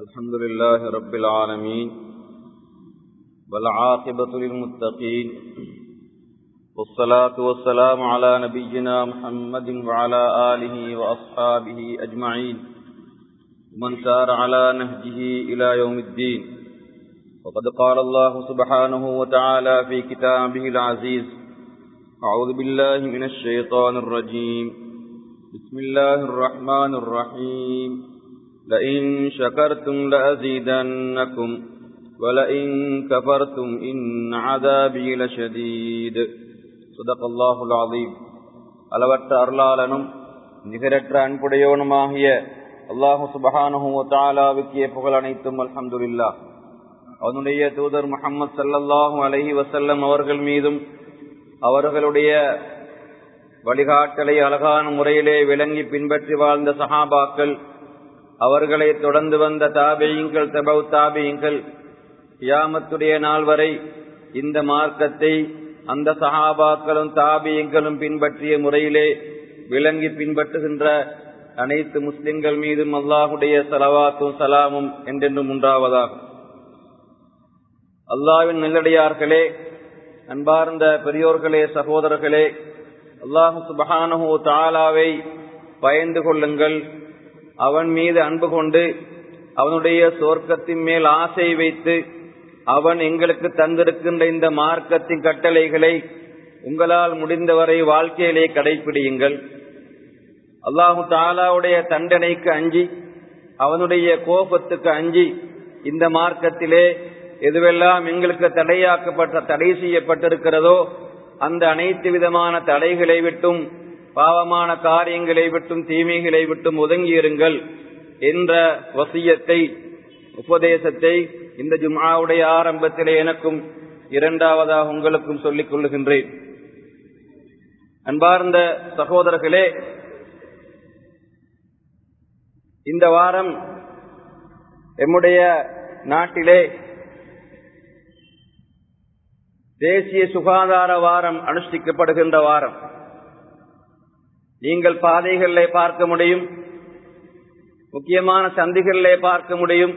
الحمد لله رب العالمين والعاقبة للمتقين والصلاة والسلام على نبينا محمد وعلى آله وأصحابه أجمعين ومن سار على نهجه إلى يوم الدين وقد قال الله سبحانه وتعالى في كتابه العزيز أعوذ بالله من الشيطان الرجيم بسم الله الرحمن الرحيم لئن شكرتم لأزيدنكم ولئن كفرتم إن عذابي لشديد صدق الله العظيم அளவற்ற அருளாளனும் நிகரற்ற அன்புடையவனுமாகிய அல்லாஹு சுபஹானஹு தாலாவுக்கிய புகழ் அனைத்தும் அல்ஹம்துலில்லா அவனுடைய தூதர் முகமது சல்லல்லாஹு அலஹி வசல்லம் அவர்கள் மீதும் அவர்களுடைய வழிகாட்டலை அழகான முறையிலே விளங்கி பின்பற்றி வாழ்ந்த சஹாபாக்கள் அவர்களை தொடர்ந்து வந்த தாபியங்கள் தபவ் தாபியங்கள் கியாமத்துடைய நாள் வரை இந்த மார்க்கத்தை அந்த சஹாபாக்களும் தாபியங்களும் பின்பற்றிய முறையிலே விளங்கி பின்பற்றுகின்ற அனைத்து முஸ்லிம்கள் மீதும் அல்லாஹுடைய சலவாத்தும் சலாமும் என்றென்றும் உண்டாவதாகும். அல்லாவின் நல்லடியார்களே அன்பார்ந்த பெரியோர்களே சகோதரர்களே அல்லாஹு சுபஹானு தாலாவை பயந்து கொள்ளுங்கள். அவன் மீது அன்பு கொண்டு அவனுடைய சோர்க்கத்தின் மேல் ஆசை வைத்து அவன் எங்களுக்கு தந்திருக்கின்ற இந்த மார்க்கத்தின் கட்டளைகளை உங்களால் முடிந்தவரை வாழ்க்கையிலே கடைபிடியுங்கள் அல்லாஹு தாலாவுடைய தண்டனைக்கு அஞ்சி அவனுடைய கோபத்துக்கு அஞ்சி இந்த மார்க்கத்திலே எதுவெல்லாம் எங்களுக்கு தடையாக்கப்பட்ட தடை செய்யப்பட்டிருக்கிறதோ அந்த அனைத்து விதமான தடைகளை விட்டும் பாவமான காரியங்களை விட்டும் தீமைகளை விட்டும் ஒதுங்கியிருங்கள் என்ற வசியத்தை உபதேசத்தை இந்த ஜும்மாவுடைய ஆரம்பத்திலே எனக்கும் இரண்டாவதாக உங்களுக்கும் சொல்லிக் கொள்ளுகின்றேன். அன்பார்ந்த சகோதரர்களே இந்த வாரம் எம்முடைய நாட்டிலே தேசிய சுகாதார வாரம் அனுஷ்டிக்கப்படுகின்ற வாரம். நீங்கள் பாதைகளிலே பார்க்க முடியும். முக்கியமான சந்திகளிலே பார்க்க முடியும்.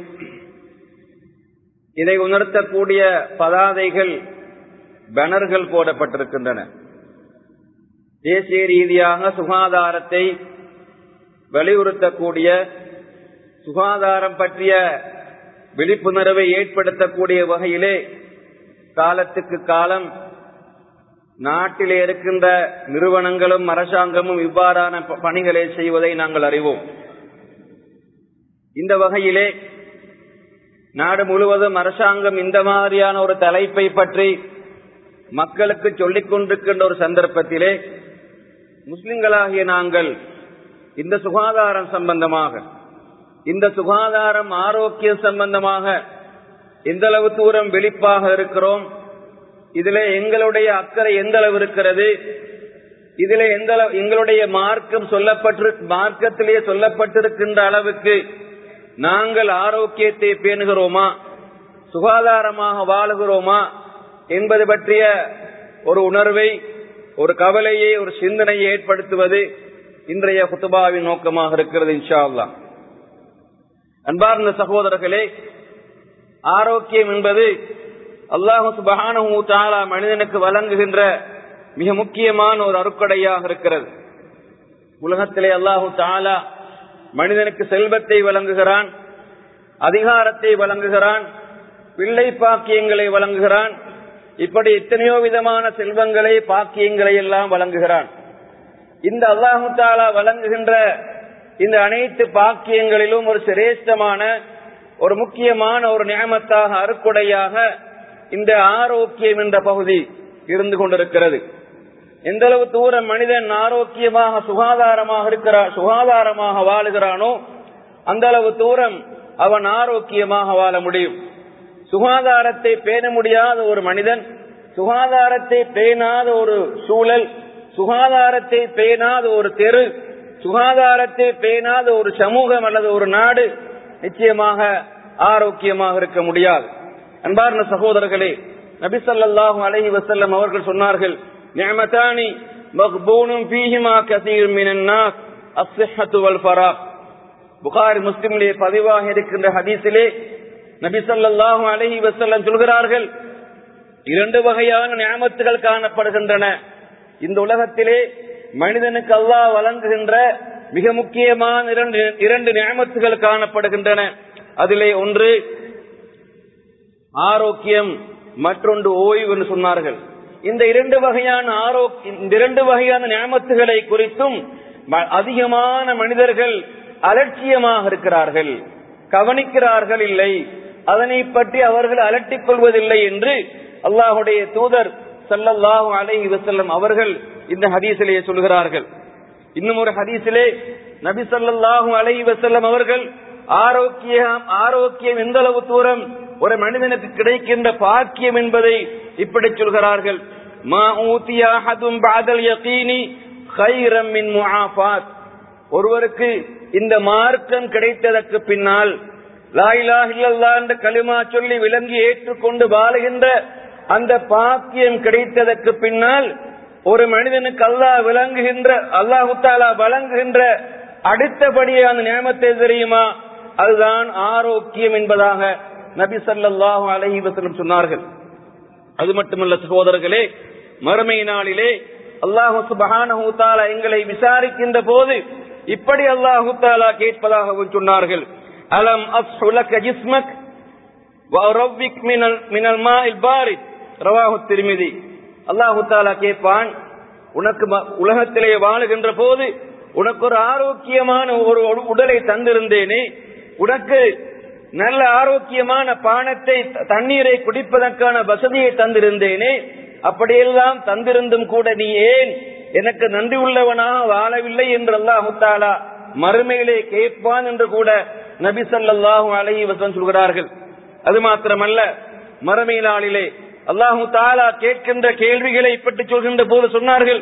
இதை உணர்த்தக்கூடிய பதாதைகள் பேனர்கள் போடப்பட்டிருக்கின்றன. தேசிய ரீதியாக சுகாதாரத்தை வலியுறுத்தக்கூடிய சுகாதாரம் பற்றிய விழிப்புணர்வை ஏற்படுத்தக்கூடிய வகையிலே காலத்துக்கு காலம் நாட்டிலே இருக்கின்ற நிறுவனங்களும் அரசாங்கமும் இவ்வாறான பணிகளை செய்வதை நாங்கள் அறிவோம். இந்த வகையிலே நாடு முழுவதும் அரசாங்கம் இந்த மாதிரியான ஒரு தலைப்பை பற்றி மக்களுக்கு சொல்லிக் கொண்டிருக்கின்ற ஒரு சந்தர்ப்பத்திலே முஸ்லிம்களாகிய நாங்கள் இந்த சுகாதாரம் சம்பந்தமாக இந்த சுகாதாரம் ஆரோக்கியம் சம்பந்தமாக எந்த அளவு தூரம் வெளிப்பாக இருக்கிறோம் இதுல எங்களுடைய அக்கறை எந்த அளவு இருக்கிறது? இதுல எந்த எங்களுடைய மார்க்கம் சொல்லப்பட்டு மார்க்கத்திலேயே சொல்லப்பட்டிருக்கின்ற அளவுக்கு நாங்கள் ஆரோக்கியத்தை பேணுகிறோமா? சுகாதாரமாக வாழுகிறோமா? என்பது பற்றிய ஒரு உணர்வை ஒரு கவலையை ஒரு சிந்தனையை ஏற்படுத்துவது இன்றைய குத்துபாவின் நோக்கமாக இருக்கிறது இன்ஷா அல்லா அன்பார்ந்த சகோதரர்களே ஆரோக்கியம் என்பது அல்லாஹு சுபஹானு தாலா மனிதனுக்கு வழங்குகின்ற மிக முக்கியமான ஒரு அருக்கடையாக இருக்கிறது. உலகத்திலே அல்லாஹு தாலா மனிதனுக்கு செல்வத்தை வழங்குகிறான் அதிகாரத்தை வழங்குகிறான் பிள்ளை பாக்கியங்களை வழங்குகிறான் இப்படி எத்தனையோ விதமான செல்வங்களை பாக்கியங்களை எல்லாம் வழங்குகிறான். இந்த அல்லாஹு தாலா வழங்குகின்ற இந்த அனைத்து பாக்கியங்களிலும் ஒரு சிரேஷ்டமான ஒரு முக்கியமான ஒரு நியமத்தாக அறுக்குடையாக இந்த ஆரோக்கியம் என்ற பகுதி இருந்து கொண்டிருக்கிறது. எந்த அளவு தூரம் மனிதன் ஆரோக்கியமாக சுகாதாரமாக இருக்கிறார் சுகாதாரமாக வாழுகிறானோ அந்த அளவு தூரம் அவன் ஆரோக்கியமாக வாழ முடியும். சுகாதாரத்தை பேண முடியாத ஒரு மனிதன் சுகாதாரத்தை பேணாத ஒரு சூழல் சுகாதாரத்தை பேணாத ஒரு தெரு சுகாதாரத்தை பேணாத ஒரு சமூகம் அல்லது ஒரு நாடு நிச்சயமாக ஆரோக்கியமாக இருக்க முடியாது. அன்பார்ந்த சகோதரர்களே நபிசல்லாஹு அலஹி வசல்லம் அவர்கள் சொன்னார்கள் நியமத்தானி மக்பூனும் பீஹிமா கசீர் மினன்னாஸ் அஸ்ஸஹத்து வல் ஃபராக் புகாரி முஸ்லிமிலே பதிவாக இருக்கின்ற ஹதீஸிலே நபி அலஹி வசல்லம் சொல்கிறார்கள் இரண்டு வகையான நியமத்துகள் காணப்படுகின்றன. இந்த உலகத்திலே மனிதனுக்கு அல்லாஹ் வழங்குகின்ற மிக முக்கியமான இரண்டு இரண்டு நியாமத்துகள் காணப்படுகின்றன. அதிலே ஒன்று ஆரோக்கியம் மற்றொன்று ஓய்வு என்று சொன்னார்கள். இந்த இரண்டு வகையான ஆரோக்கியம் இந்த இரண்டு வகையான நியமத்துகளை குறித்தும் ம- அதிகமான மனிதர்கள் அலட்சியமாக இருக்கிறார்கள். கவனிக்கிறார்கள் இல்லை. அதனை பற்றி அவர்கள் அலட்டிக் கொள்வதில்லை என்று அல்லாஹுடைய தூதர் ஸல்லல்லாஹு அலை வசல்லம் அவர்கள் இந்த ஹதீசிலேயே சொல்கிறார்கள். இன்னும் ஒரு ஹதீசிலே நபி சல்லாஹு அலை வசல்லம் அவர்கள் ஆரோக்கியம் ஆரோக்கியம் எந்த அளவு தூரம் ஒரு மனிதனுக்கு கிடைக்கின்ற பாக்கியம் என்பதை இப்படி சொல்கிறார்கள். மா ஊத்திய பாதல் பஅதல் யகீனி கைரம் மின் முஆஃபாத். ஒருவருக்கு இந்த மார்க்கம் கிடைத்ததற்கு பின்னால் லா இலாஹ என்ற கலிமா சொல்லி விளங்கி ஏற்றுக்கொண்டு வாழுகின்ற அந்த பாக்கியம் கிடைத்ததற்கு பின்னால் ஒரு மனிதனுக்கு அல்லாஹ் விளங்குகின்ற அல்லாஹு தாலா வழங்குகின்ற அடுத்தபடியான நியமத்தை தெரியுமா? அதுதான் ஆரோக்கியம் என்பதாக நபி ஸல்லல்லாஹு அலஹி வஸல்லம் சொன்னார்கள். அது மட்டுமல்ல சகோதரர்களே மறுமை நாளிலே அல்லாஹு சுபஹானஹு எங்களை விசாரிக்கின்ற போது இப்படி அல்லாஹு தாலா கேட்பதாகவும் சொன்னார்கள். அலம் அஸ்ஹுலக ஜிஸ்மக் வஅரவ்விக் மினல் மினல் மாஇல் பாரித். ரவாஹு திருமிதி. அல்லாஹு தாலா கேட்பான் உனக்கு ம- உலகத்திலே வாழுகின்ற போது உனக்கு ஒரு ஆரோக்கியமான ஒரு ஒரு உடலை தந்திருந்தேனே உனக்கு நல்ல ஆரோக்கியமான பானத்தை த- தண்ணீரை குடிப்பதற்கான வசதியை தந்திருந்தேனே அப்படியெல்லாம் தந்திருந்தும் கூட நீ ஏன் எனக்கு நன்றி உள்ளவனாக வாழவில்லை என்று அல்லாஹு தாலா மறுமையிலே கேட்பான் என்று கூட நபி ஸல்லல்லாஹு அலைஹி வசம் சொல்கிறார்கள். அது மாத்திரமல்ல மறுமை நாளிலே அல்லாஹு தாலா கேட்கின்ற கேள்விகளை பற்றி சொல்கின்ற போது சொன்னார்கள்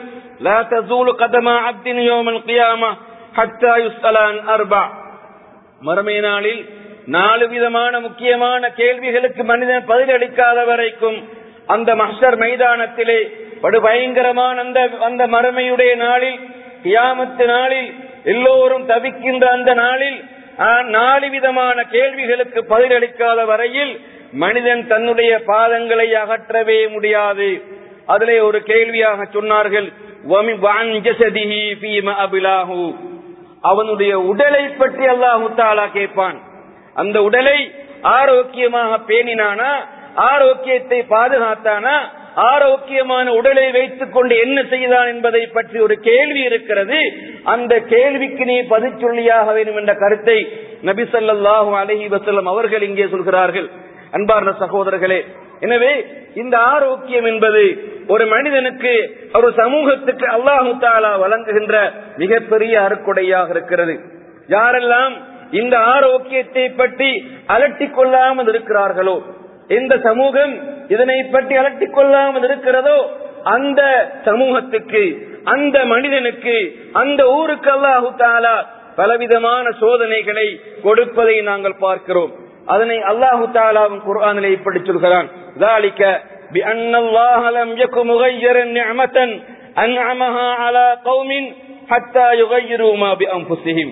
மறுமை நாளில் நாலு விதமான முக்கியமான கேள்விகளுக்கு மனிதன் பதிலளிக்காத வரைக்கும் அந்த மஹர் மைதானத்திலே படுபயங்கரமான அந்த அந்த மறுமையுடைய நாளில் கியாமத்து நாளில் எல்லோரும் தவிக்கின்ற அந்த நாளில் நாலு விதமான கேள்விகளுக்கு பதிலளிக்காத வரையில் மனிதன் தன்னுடைய பாதங்களை அகற்றவே முடியாது. அதிலே ஒரு கேள்வியாக சொன்னார்கள் அவனுடைய உடலை பற்றி அல்லாஹு தாலா கேட்பான். அந்த உடலை ஆரோக்கியமாக பேணினானா ஆரோக்கியத்தை பாதுகாத்தானா ஆரோக்கியமான உடலை வைத்துக் கொண்டு என்ன செய்தான் என்பதை பற்றி ஒரு கேள்வி இருக்கிறது. அந்த கேள்விக்கு நீ பதில் சொல்லியாக வேண்டும் என்ற கருத்தை நபிசல்லாஹு அலஹி வசல்லம் அவர்கள் இங்கே சொல்கிறார்கள். அன்பார்ந்த சகோதரர்களே எனவே இந்த ஆரோக்கியம் என்பது ஒரு மனிதனுக்கு ஒரு சமூகத்துக்கு அல்லாஹு தாலா வழங்குகின்ற மிகப்பெரிய அறுக்குடையாக இருக்கிறது. யாரெல்லாம் இந்த ஆரோக்கியத்தை பற்றி அலட்டிக் கொள்ளாமல் இருக்கிறார்களோ எந்த சமூகம் இதனை பற்றி அலட்டிக் கொள்ளாமல் இருக்கிறதோ அந்த சமூகத்துக்கு அந்த மனிதனுக்கு அந்த ஊருக்கு அல்லாஹு தாலா பலவிதமான சோதனைகளை கொடுப்பதை நாங்கள் பார்க்கிறோம். அதனை அல்லாஹு தாலாவும் குர்ஆனிலே இப்படி சொல்கிறான் ذلك بأن الله لم يكن مغيرا نعمة أنعمها على قوم حتى يغيروا ما بأنفسهم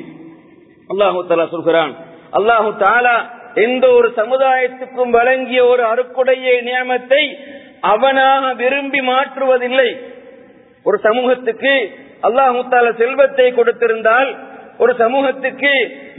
அல்லாஹு தாலா சொல்கிறான் அல்லாஹு தாலா எந்த ஒரு சமுதாயத்துக்கும் வழங்கிய ஒரு அருக்குடைய நியமத்தை அவனாக விரும்பி மாற்றுவதில்லை ஒரு சமூகத்துக்கு அல்லாஹு தாலா செல்வத்தை கொடுத்திருந்தால் ஒரு சமூகத்துக்கு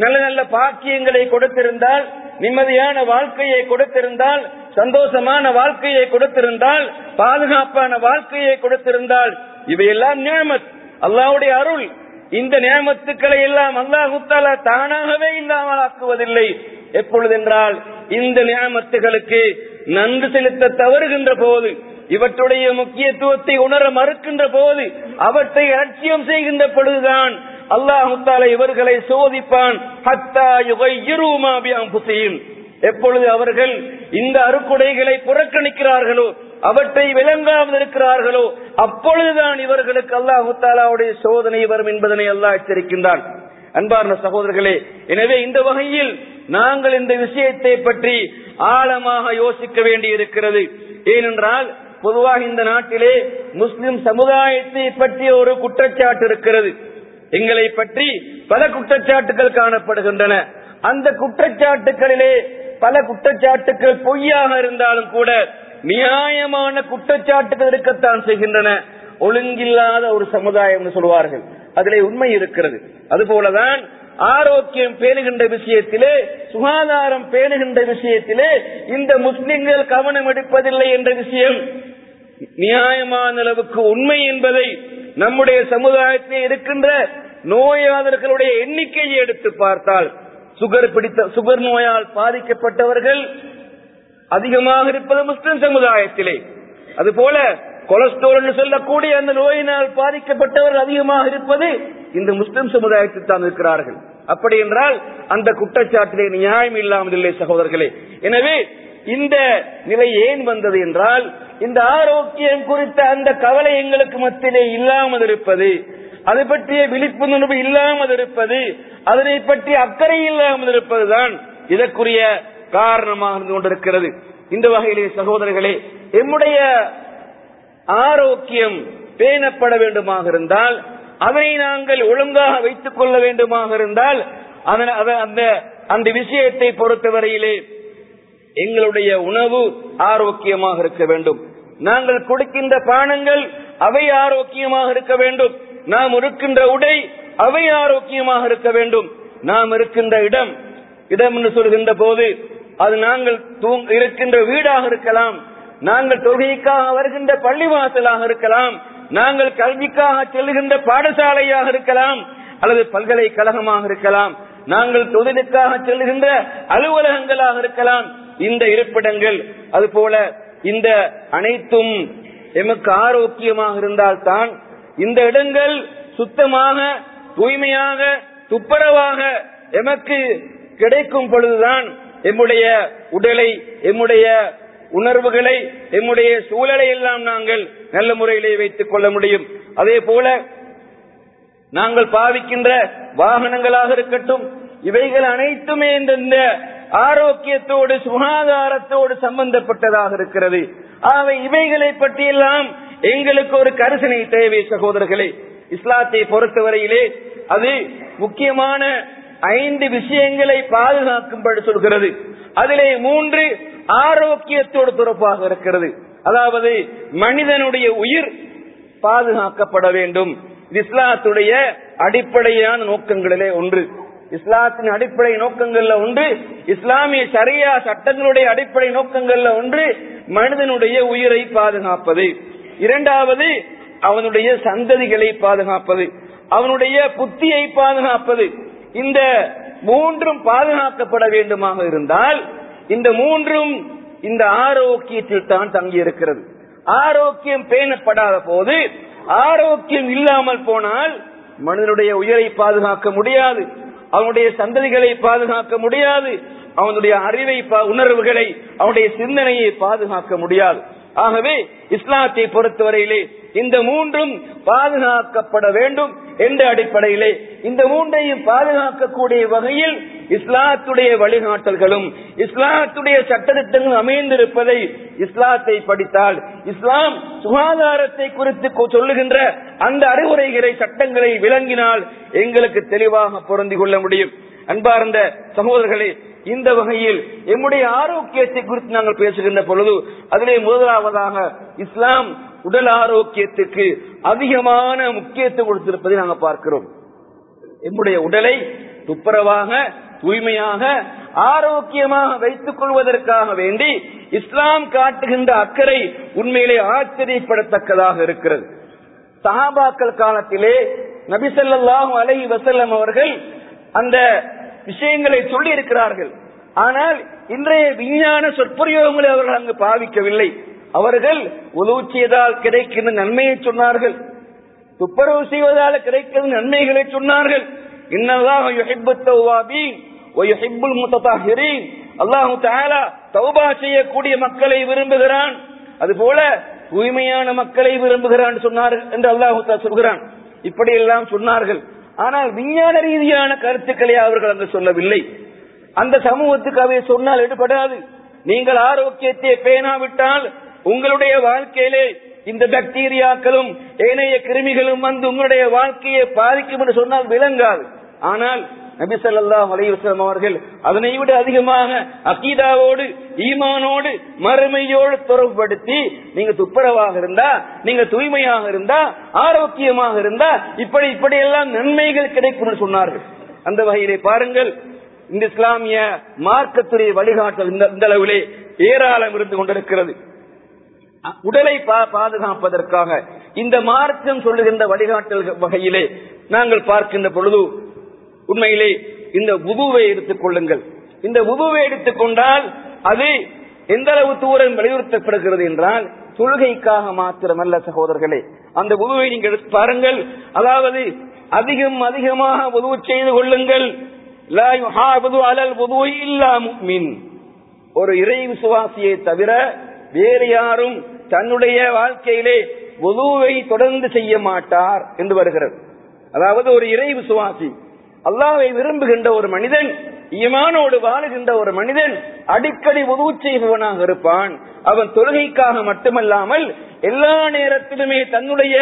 நல்ல நல்ல பாக்கியங்களை கொடுத்திருந்தால் நிம்மதியான வாழ்க்கையை கொடுத்திருந்தால் சந்தோஷமான வாழ்க்கையை கொடுத்திருந்தால் பாதுகாப்பான வாழ்க்கையை கொடுத்திருந்தால் இவையெல்லாம் நியமத். அல்லாவுடைய அருள். இந்த நியமத்துக்களை எல்லாம் அல்லாஹுத்தால தானாகவே இல்லாமல் ஆக்குவதில்லை. எப்பொழுதென்றால் இந்த நியமத்துகளுக்கு நன்றி செலுத்த தவறுகின்ற போது இவற்றுடைய முக்கியத்துவத்தை உணர மறுக்கின்ற போது அவற்றை அலட்சியம் செய்கின்ற பொழுதுதான் அல்லாஹுத்தால இவர்களை சோதிப்பான். ஹத்தா எப்பொழுது அவர்கள் இந்த அருக்குடைகளை புறக்கணிக்கிறார்களோ அவற்றை விளங்காமல் இருக்கிறார்களோ அப்பொழுதுதான் இவர்களுக்கு அல்லாஹுத்தாலாவுடைய சோதனை வரும் என்பதனை அல்லாஹ் எச்சரிக்கின்றான். அன்பார்ந்த சகோதரர்களே எனவே இந்த வகையில் நாங்கள் இந்த விஷயத்தை பற்றி ஆழமாக யோசிக்க வேண்டி இருக்கிறது ஏனென்றால் பொதுவாக இந்த நாட்டிலே முஸ்லிம் சமுதாயத்தை பற்றிய ஒரு குற்றச்சாட்டு இருக்கிறது. எங்களை பற்றி பல குற்றச்சாட்டுகள் காணப்படுகின்றன. அந்த குற்றச்சாட்டுகளிலே பல குற்றச்சாட்டுகள் பொய்யாக இருந்தாலும் கூட நியாயமான குற்றச்சாட்டுகள் இருக்கத்தான் செய்கின்றன. ஒழுங்கில்லாத ஒரு சமுதாயம் சொல்வார்கள் அதிலே உண்மை இருக்கிறது. அதுபோலதான் ஆரோக்கியம் பேணுகின்ற விஷயத்திலே சுகாதாரம் பேணுகின்ற விஷயத்திலே இந்த முஸ்லிம்கள் கவனம் எடுப்பதில்லை என்ற விஷயம் நியாயமான அளவுக்கு உண்மை என்பதை நம்முடைய சமுதாயத்தில் இருக்கின்ற நோயாளர்களுடைய எண்ணிக்கையை எடுத்து பார்த்தால் சுகர் பிடித்த சுகர் நோயால் பாதிக்கப்பட்டவர்கள் அதிகமாக இருப்பது முஸ்லிம் சமுதாயத்திலே. அதுபோல கொலஸ்ட்ரால் என்று சொல்லக்கூடிய அந்த நோயினால் பாதிக்கப்பட்டவர்கள் அதிகமாக இருப்பது இந்த முஸ்லிம் சமுதாயத்தில் தான் இருக்கிறார்கள். அப்படி என்றால் அந்த குற்றச்சாட்டிலே நியாயம் இல்லாமல் இல்லை சகோதரர்களே. எனவே இந்த நிலை ஏன் வந்தது என்றால் இந்த ஆரோக்கியம் குறித்த அந்த கவலை எங்களுக்கு மத்தியிலே இல்லாமல் இருப்பது அதை பற்றிய விழிப்புணர்வு இல்லாமல் இருப்பது அதனை பற்றி அக்கறை இல்லாமல் இருப்பதுதான் இதற்குரிய காரணமாக இருந்து கொண்டிருக்கிறது. இந்த வகையிலே சகோதரர்களே எம்முடைய ஆரோக்கியம் பேணப்பட வேண்டுமாக இருந்தால் அதனை நாங்கள் ஒழுங்காக வைத்துக் கொள்ள வேண்டுமாக இருந்தால் அந்த அந்த விஷயத்தை பொறுத்தவரையிலே எங்களுடைய உணவு ஆரோக்கியமாக இருக்க வேண்டும். நாங்கள் கொடுக்கின்ற பானங்கள் அவை ஆரோக்கியமாக இருக்க வேண்டும். நாம் இருக்கின்ற உடை அவை ஆரோக்கியமாக இருக்க வேண்டும். நாம் இருக்கின்ற இடம் இடம் என்று சொல்கின்ற போது அது நாங்கள் இருக்கின்ற வீடாக இருக்கலாம் நாங்கள் தொழுகைக்காக வருகின்ற பள்ளிவாசலாக இருக்கலாம் நாங்கள் கல்விக்காக செல்கின்ற பாடசாலையாக இருக்கலாம் அல்லது பல்கலைக்கழகமாக இருக்கலாம் நாங்கள் தொழிலுக்காக செல்கின்ற அலுவலகங்களாக இருக்கலாம் இந்த இருப்பிடங்கள் அதுபோல இந்த அனைத்தும் எமக்கு ஆரோக்கியமாக இருந்தால்தான் இந்த இடங்கள் சுத்தமாக தூய்மையாக துப்புரவாக எமக்கு கிடைக்கும் பொழுதுதான் எம்முடைய உடலை எம்முடைய உணர்வுகளை எம்முடைய சூழலை எல்லாம் நாங்கள் நல்ல முறையிலே வைத்துக் கொள்ள முடியும். அதே போல நாங்கள் பாவிக்கின்ற வாகனங்களாக இருக்கட்டும் இவைகள் அனைத்துமே இந்த ஆரோக்கியத்தோடு சுகாதாரத்தோடு சம்பந்தப்பட்டதாக இருக்கிறது. ஆகவே இவைகளை பற்றியெல்லாம் எங்களுக்கு ஒரு கரிசனை தேவை சகோதரர்களே. இஸ்லாத்தை பொறுத்தவரையிலே அது முக்கியமான ஐந்து விஷயங்களை பாதுகாக்கும்படி சொல்கிறது. அதிலே மூன்று ஆரோக்கியத்தோடு தொடர்பாக இருக்கிறது. அதாவது மனிதனுடைய உயிர் பாதுகாக்கப்பட வேண்டும். இஸ்லாத்துடைய அடிப்படையான நோக்கங்களிலே ஒன்று. இஸ்லாத்தின் அடிப்படை நோக்கங்கள்ல ஒன்று இஸ்லாமிய சரியா சட்டங்களுடைய அடிப்படை நோக்கங்கள்ல ஒன்று மனிதனுடைய உயிரை பாதுகாப்பது. இரண்டாவது அவனுடைய சந்ததிகளை பாதுகாப்பது. அவனுடைய புத்தியை பாதுகாப்பது. இந்த மூன்றும் பாதுகாக்கப்பட வேண்டுமாக இருந்தால் இந்த மூன்றும் இந்த ஆரோக்கியத்தில் தான் தங்கி இருக்கிறது ஆரோக்கியம் பேணப்படாத போது ஆரோக்கியம் இல்லாமல் போனால் மனிதனுடைய உயிரை பாதுகாக்க முடியாது. அவனுடைய சந்ததிகளை பாதுகாக்க முடியாது. அவனுடைய அறிவை உணர்வுகளை அவனுடைய சிந்தனையை பாதுகாக்க முடியாது. ஆகவே இஸ்லாத்தை பொறுத்தவரையிலே இந்த மூன்றும் பாதுகாக்கப்பட வேண்டும். என்ற அடிப்படையிலே இந்த மூன்றையும் பாதுகாக்கக்கூடிய வகையில் இஸ்லாத்துடைய வழிகாட்டல்களும் இஸ்லாத்துடைய சட்டத்திட்டங்களும் அமைந்திருப்பதை இஸ்லாத்தை படித்தால் இஸ்லாம் சுகாதாரத்தை குறித்து சொல்லுகின்ற அந்த அறிவுரைகளை சட்டங்களை விளங்கினால் எங்களுக்கு தெளிவாக பொருந்தி கொள்ள முடியும். அன்பார்ந்த சகோதரர்களே இந்த வகையில் எம்முடைய ஆரோக்கியத்தை குறித்து நாங்கள் பேசுகின்ற பொழுது அதிலே முதலாவதாக இஸ்லாம் உடல் ஆரோக்கியத்துக்கு அதிகமான முக்கியத்துவம் கொடுத்திருப்பதை நாங்கள் பார்க்கிறோம். எம்முடைய உடலை துப்புரவாக தூய்மையாக ஆரோக்கியமாக வைத்துக் கொள்வதற்காக வேண்டி இஸ்லாம் காட்டுகின்ற அக்கறை உண்மையிலே ஆச்சரியப்படத்தக்கதாக இருக்கிறது. சஹாபாக்கள் காலத்திலே நபிசல்லாஹு அலைஹி வசல்லம் அவர்கள் அந்த விஷயங்களை சொல்லி இருக்கிறார்கள் ஆனால் இன்றைய விஞ்ஞான சொற்பொழியோகங்களை அவர்கள் அங்கு பாவிக்கவில்லை. அவர்கள் உதவுச்சியதால் கிடைக்கின்ற நன்மையை சொன்னார்கள். துப்புரவு செய்வதால் கிடைக்கிற நன்மைகளை சொன்னார்கள். இன்னல்லாஹ் யுஹிப்பு தௌவாபீன் வ முத்ததாஹிரீன். அல்லாஹ் தஆலா தௌபா செய்யக்கூடிய மக்களை விரும்புகிறான். அதுபோல தூய்மையான மக்களை விரும்புகிறான் சொன்னார் என்று அல்லாஹு சொல்கிறான். இப்படி எல்லாம் சொன்னார்கள். ஆனால் விஞ்ஞான ரீதியான கருத்துக்களை அவர்கள் அங்கு சொல்லவில்லை. அந்த சமூகத்துக்கு அவை சொன்னால் எடுபடாது. நீங்கள் ஆரோக்கியத்தை பேணாவிட்டால் உங்களுடைய வாழ்க்கையிலே இந்த பாக்டீரியாக்களும் ஏனைய கிருமிகளும் வந்து உங்களுடைய வாழ்க்கையை பாதிக்கும் என்று சொன்னால் விளங்காது. ஆனால் நபிசல்லா ஸல்லல்லாஹு அவர்கள் அதனை விட அதிகமாக அகீதாவோடு ஈமானோடு மறுமையோடு தொடர்புபடுத்தி நீங்க துப்புரவாக இருந்தா நீங்க தூய்மையாக இருந்தா ஆரோக்கியமாக இருந்தா இப்படி இப்படி எல்லாம் நன்மைகள் கிடைக்கும் சொன்னார்கள். அந்த வகையிலே பாருங்கள் இந்த இஸ்லாமிய மார்க்கத்துறை வழிகாட்டல் இந்த இந்த அளவிலே ஏராளம் இருந்து கொண்டிருக்கிறது. உடலை பா- பாதுகாப்பதற்காக இந்த மார்க்கம் சொல்லுகின்ற வழிகாட்டல் வகையிலே நாங்கள் பார்க்கின்ற பொழுது உண்மையிலே இந்த உதுவை எடுத்துக் கொள்ளுங்கள். இந்த உதுவை எடுத்துக்கொண்டால் அது எந்த அளவு தூரம் வலியுறுத்தப்படுகிறது என்றால் தொழுகைக்காக மாத்திரமல்ல சகோதரர்களே. அந்த உதுவை நீங்கள் எடுத்து பாருங்கள். அதாவது அதிகம் அதிகமாக உதவு செய்து கொள்ளுங்கள். அலல் ஒரு இறை விசுவாசியை தவிர வேறு யாரும் தன்னுடைய வாழ்க்கையிலே உதுவை தொடர்ந்து செய்ய மாட்டார் என்று வருகிறது. அதாவது ஒரு இறை விசுவாசி அல்லாவை விரும்புகின்ற ஒரு மனிதன் ஈமானோடு வாழுகின்ற ஒரு மனிதன் அடிக்கடி உதவு செய்பவனாக இருப்பான். அவன் தொழுகைக்காக மட்டுமல்லாமல் எல்லா நேரத்திலுமே தன்னுடைய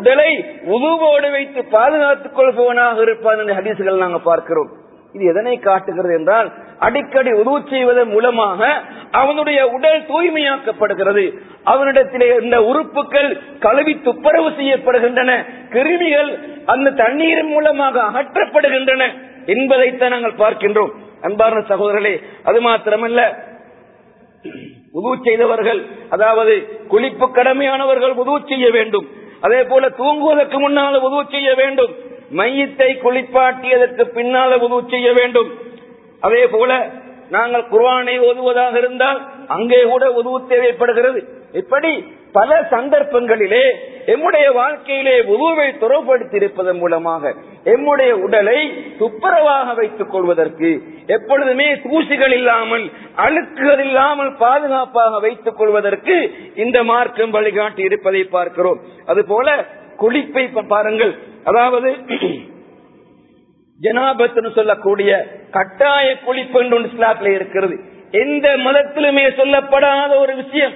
உடலை உதுவோடு வைத்து பாதுகாத்துக் கொள்பவனாக இருப்பான் என்ற ஹதீசுகள் நாங்கள் பார்க்கிறோம். இது எதனை காட்டுகிறது என்றால் அடிக்கடி உதவு செய்வதன் மூலமாக அவனுடைய உடல் தூய்மையாக்கப்படுகிறது. அவனிடத்திலே இந்த உறுப்புகள் கழுவி துப்புரவு செய்யப்படுகின்றன. கிருமிகள் அந்த தண்ணீரின் மூலமாக அகற்றப்படுகின்றன என்பதைத்தான் நாங்கள் பார்க்கின்றோம். அன்பார்ந்த சகோதரர்களே அது மாத்திரமல்ல. உதவு செய்தவர்கள் அதாவது குளிப்பு கடமையானவர்கள் உதவு செய்ய வேண்டும். அதே போல தூங்குவதற்கு முன்னால் உதவு செய்ய வேண்டும். மையத்தை குளிப்பாட்டியதற்கு பின்னால உதவு செய்ய வேண்டும். அதே போல நாங்கள் குர்வானை ஓதுவதாக இருந்தால் அங்கே கூட உதவு தேவைப்படுகிறது. இப்படி பல சந்தர்ப்பங்களிலே எம்முடைய வாழ்க்கையிலே உதவை துறைப்படுத்தியிருப்பதன் மூலமாக எம்முடைய உடலை துப்புரவாக வைத்துக் கொள்வதற்கு எப்பொழுதுமே தூசிகள் இல்லாமல் அழுக்குகள் இல்லாமல் பாதுகாப்பாக வைத்துக் கொள்வதற்கு இந்த மார்க்கம் வழிகாட்டி இருப்பதை பார்க்கிறோம். அதுபோல குளிப்பை பாருங்கள். அதாவது ஜனாபத்துன்னு சொல்லக்கூடிய கட்டாய குளிப்பு என்று ஒன்று இருக்கிறது. எந்த மதத்திலுமே சொல்லப்படாத ஒரு விஷயம்.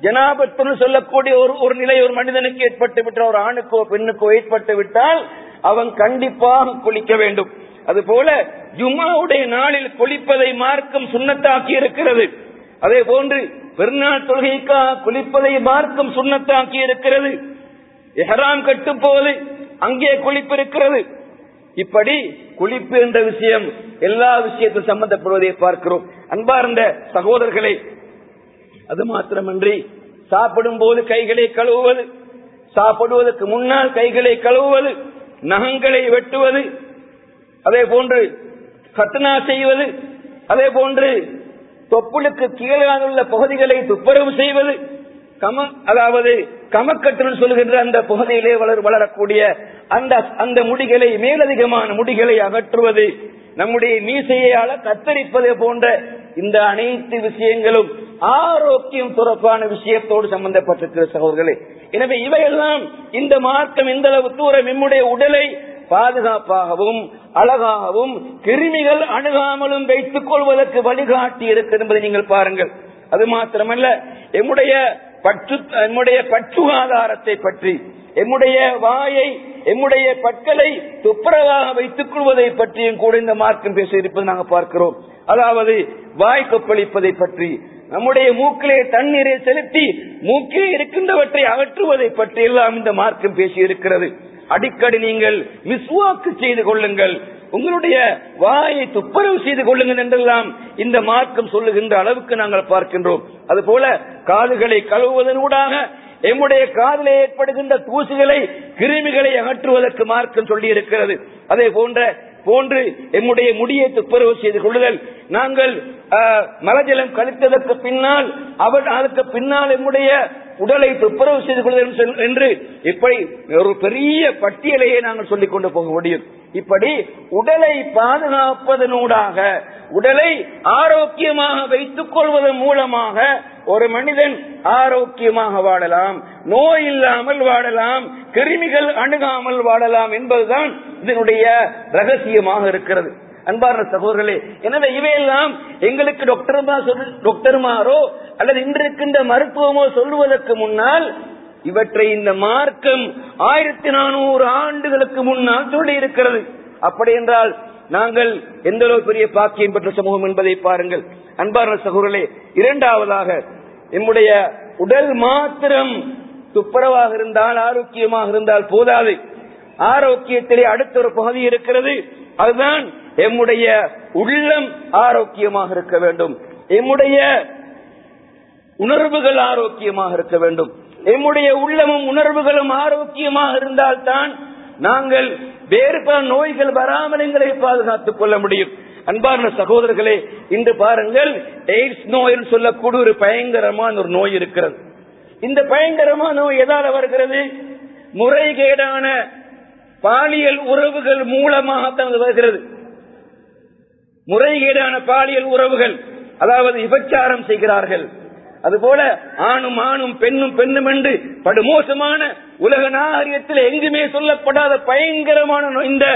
ஜனாபத்துன்னு சொல்லக்கூடிய ஒரு ஒரு நிலை ஒரு மனிதனுக்கு ஏற்பட்டு விட்டால் ஒரு ஆணுக்கோ பெண்ணுக்கோ ஏற்பட்டு விட்டால் அவன் கண்டிப்பாக குளிக்க வேண்டும். அதுபோல ஜுமாவுடைய நாளில் குளிப்பதை மார்க்கம் சுண்ணத்தாக்கி இருக்கிறது. அதே போன்று பெருநாள் தொழுகைக்காக குளிப்பதை மார்க்கம் சுண்ணத்தாக்கி இருக்கிறது. எஹராம் கட்டும் போது அங்கே குளிப்பு இருக்கிறது. இப்படி குளிப்பு என்ற விஷயம் எல்லா விஷயத்தில் சம்பந்தப்படுவதை பார்க்கிறோம். அன்பார்ந்த சகோதரர்களை அது மாத்திரமன்றி சாப்பிடும் போது கைகளை கழுவுவது சாப்பிடுவதற்கு முன்னால் கைகளை கழுவுவது நகங்களை வெட்டுவது அதே போன்று கத்னா செய்வது அதே போன்று தொப்புளுக்கு கீழே உள்ள பகுதிகளை துப்புரவு செய்வது கம அதாவது கமக்கட்டுன்னு சொல்லுகின்ற அந்த பகுதியிலே வளர் வளரக்கூடிய அந்த அந்த முடிகளை மேலதிகமான முடிகளை அகற்றுவது நம்முடைய மீசையால கத்தரிப்பது போன்ற இந்த அனைத்து விஷயங்களும் ஆரோக்கியம் துறப்பான விஷயத்தோடு சம்பந்தப்பட்டிருக்கிற சகோதரர்களே. எனவே இவையெல்லாம் இந்த மார்க்கம் இந்த அளவு தூரம் நம்முடைய உடலை பாதுகாப்பாகவும் அழகாகவும் கிருமிகள் அணுகாமலும் வைத்துக் கொள்வதற்கு வழிகாட்டி இருக்கிறது என்பதை நீங்கள் பாருங்கள். அது மாத்திரமல்ல எம்முடைய பற்று என்னுடைய பற்றுகாதாரத்தை பற்றி எம்முடைய வாயை எம்முடைய பற்களை துப்புரவாக வைத்துக் கொள்வதை பற்றியும் கூட இந்த மார்க்கம் பேசியிருப்பது நாங்கள் பார்க்கிறோம். அதாவது வாய் கொப்பளிப்பதை பற்றி நம்முடைய மூக்கிலே தண்ணீரை செலுத்தி மூக்கிலே இருக்கின்றவற்றை அகற்றுவதை பற்றி எல்லாம் இந்த மார்க்கம் பேசி இருக்கிறது. அடிக்கடி நீங்கள் மிஸ்வாக்கு செய்து கொள்ளுங்கள். உங்களுடைய வாயை துப்புரவு செய்து கொள்ளுங்கள் என்றெல்லாம் இந்த மார்க்கம் சொல்லுகின்ற அளவுக்கு நாங்கள் பார்க்கின்றோம். அதுபோல காதுகளை கழுவுவதனூடாக எம்முடைய காதிலே ஏற்படுகின்ற தூசுகளை கிருமிகளை அகற்றுவதற்கு மார்க்கம் சொல்லி இருக்கிறது அதே போன்ற போன்று எம்முடைய முடியை துப்புரவு செய்து கொள்ளுதல். நாங்கள் மலஜலம் கழித்ததற்கு பின்னால் அவர் அதற்கு பின்னால் எம்முடைய உடலை துப்புரவு செய்து கொள்ளுதல் என்று- என்று இப்படி ஒரு பெரிய பட்டியலையே நாங்கள் சொல்லிக் கொண்டு போக முடியும். இப்படி உடலை பாதுகாப்பதனூடாக உடலை ஆரோக்கியமாக வைத்துக் கொள்வதன் மூலமாக ஒரு மனிதன் ஆரோக்கியமாக வாழலாம் நோய் இல்லாமல் வாழலாம் கிருமிகள் அணுகாமல் வாழலாம் என்பதுதான் இதனுடைய ரகசியமாக இருக்கிறது. அன்பார்ந்த சகோதரர்களே எனவே இவையெல்லாம் எங்களுக்கு டாக்டர்மா டாக்டர்மாரோ அல்லது இன்று இருக்கின்ற மருத்துவமோ சொல்லுவதற்கு முன்னால் இவற்றை இந்த மார்க்கம் ஆயிரத்தி நானூறு ஆண்டுகளுக்கு முன்னால் சொல்லி இருக்கிறது அப்படி என்றால் நாங்கள் எந்த அளவு பெரிய பாக்கியம் பெற்ற சமூகம் என்பதை பாருங்கள். அன்பார்ந்த சகோதரர்களே இரண்டாவதாக நம்முடைய உடல் மாத்திரம் துப்புரவாக இருந்தால் ஆரோக்கியமாக இருந்தால் போதாது. ஆரோக்கியத்திலே அடுத்த ஒரு பகுதி இருக்கிறது. அதுதான் எம்முடைய உள்ளம் ஆரோக்கியமாக இருக்க வேண்டும். எம்முடைய உணர்வுகள் ஆரோக்கியமாக இருக்க வேண்டும். எம்முடைய உள்ளமும் உணர்வுகளும் ஆரோக்கியமாக இருந்தால்தான் நாங்கள் வேறு பல நோய்கள் வராமல் எங்களை பாதுகாத்துக் கொள்ள முடியும். அன்பார்ந்த சகோதரர்களே இன்று பாருங்கள் எய்ட்ஸ் நோய் என்று சொல்லக்கூடிய ஒரு பயங்கரமான ஒரு நோய் இருக்கிறது. இந்த பயங்கரமான நோய் எதால வருகிறது? முறைகேடான பாலியல் உறவுகள் மூலமாகத்தான் அது வருகிறது. முறைகேடான பாலியல் உறவுகள் அதாவது விபச்சாரம் செய்கிறார்கள். அதுபோல ஆணும் ஆணும் பெண்ணும் பெண்ணும் என்று படுமோசமான உலக நாகரிகத்தில் எங்குமே சொல்லப்படாத பயங்கரமான இந்த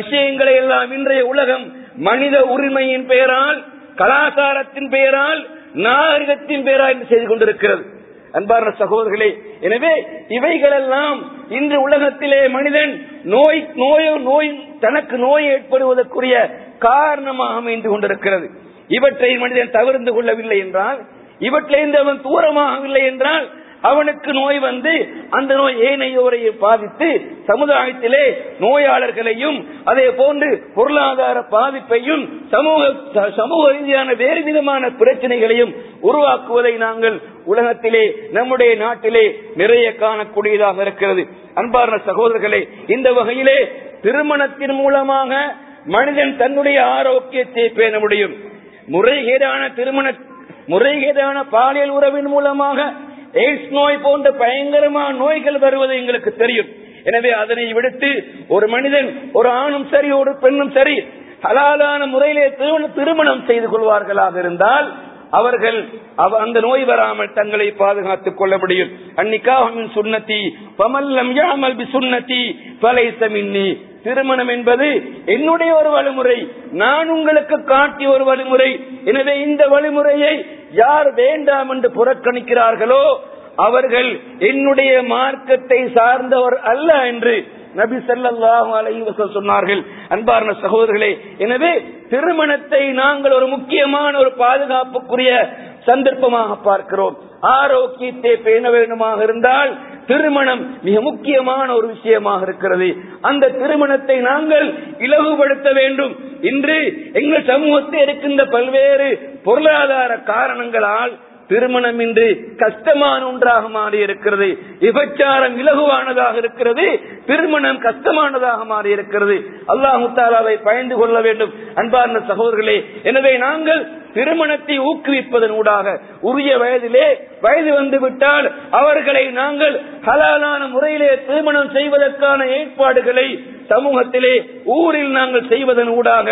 விஷயங்களை எல்லாம் இன்றைய உலகம் மனித உரிமையின் பெயரால் கலாச்சாரத்தின் பெயரால் நாகரிகத்தின் பெயரால் என்று செய்து கொண்டிருக்கிறது. அன்பார்ந்த சகோதரர்களே எனவே இவைகளெல்லாம் இன்று உலகத்திலே மனிதன் நோய் நோயோ நோய் தனக்கு நோய் ஏற்படுவதற்குரிய காரணமாக அமைந்து கொண்டிருக்கிறது. இவற்றை மனிதன் தவிர்த்து கொள்ளவில்லை என்றால் இவற்றிலிருந்து அவன் தூரமாகவில்லை என்றால் அவனுக்கு நோய் வந்து அந்த நோய் ஏனையோரையை பாதித்து சமுதாயத்திலே நோயாளர்களையும் அதே போன்று பொருளாதார பாதிப்பையும் சமூக சமூக ரீதியான வேறு விதமான பிரச்சனைகளையும் உருவாக்குவதை நாங்கள் உலகத்திலே நம்முடைய நாட்டிலே நிறைய காணக்கூடியதாக இருக்கிறது. அன்பார்ந்த சகோதரர்களே இந்த வகையிலே திருமணத்தின் மூலமாக மனிதன் தன்னுடைய ஆரோக்கியத்தை பேண முடியும். முறைகேடான திருமண முறைகேடான பாலியல் உறவின் மூலமாக எய்ட்ஸ் நோய் போன்ற பயங்கரமான நோய்கள் வருவது எங்களுக்கு தெரியும். எனவே அதனை விடுத்து ஒரு மனிதன் ஒரு ஆணும் சரி ஒரு பெண்ணும் சரி ஹலாலான முறையிலே திருமணம் செய்து கொள்வார்களாக இருந்தால் அவர்கள் அவ- அந்த நோய் வராமல் தங்களை பாதுகாத்துக் கொள்ள முடியும். அந்நிக்காமின் சுண்ணத்தி பமல்லம் யாமல் சுண்ணத்தி பலைச திருமணம் என்பது என்னுடைய ஒரு வழிமுறை நான் உங்களுக்கு காட்டிய ஒரு வழிமுறை. எனவே இந்த வழிமுறையை யார் வேண்டாம் என்று புறக்கணிக்கிறார்களோ அவர்கள் என்னுடைய மார்க்கத்தை சார்ந்தவர் அல்ல என்று நபி ஸல்லல்லாஹு சொன்னார்கள் அன்பார்ந்த சகோதரர்களே எனவே திருமணத்தை நாங்கள் ஒரு முக்கியமான ஒரு பாதுகாப்புக்குரிய சந்தர்ப்பமாக பார்க்கிறோம். ஆரோக்கியத்தை பேண வேண்டுமாக இருந்தால் திருமணம் மிக முக்கியமான ஒரு விஷயமாக இருக்கிறது. அந்த திருமணத்தை நாங்கள் இலகுபடுத்த வேண்டும். இன்று எங்கள் சமூகத்தில் இருக்கின்ற பல்வேறு பொருளாதார காரணங்களால் திருமணம் இன்று கஷ்டமான ஒன்றாக மாறி இருக்கிறது விபச்சாரம் இலகுவானதாக இருக்கிறது. திருமணம் கஷ்டமானதாக மாறி இருக்கிறது அல்லாஹு தாலாவை பயந்து கொள்ள வேண்டும். அன்பார்ந்த சகோதரர்களே எனவே நாங்கள் திருமணத்தை ஊக்குவிப்பதன் ஊடாக உரிய வயதிலே வயது வந்து விட்டால் அவர்களை நாங்கள் ஹலாலான முறையிலே திருமணம் செய்வதற்கான ஏற்பாடுகளை சமூகத்திலே ஊரில் நாங்கள் செய்வதன் ஊடாக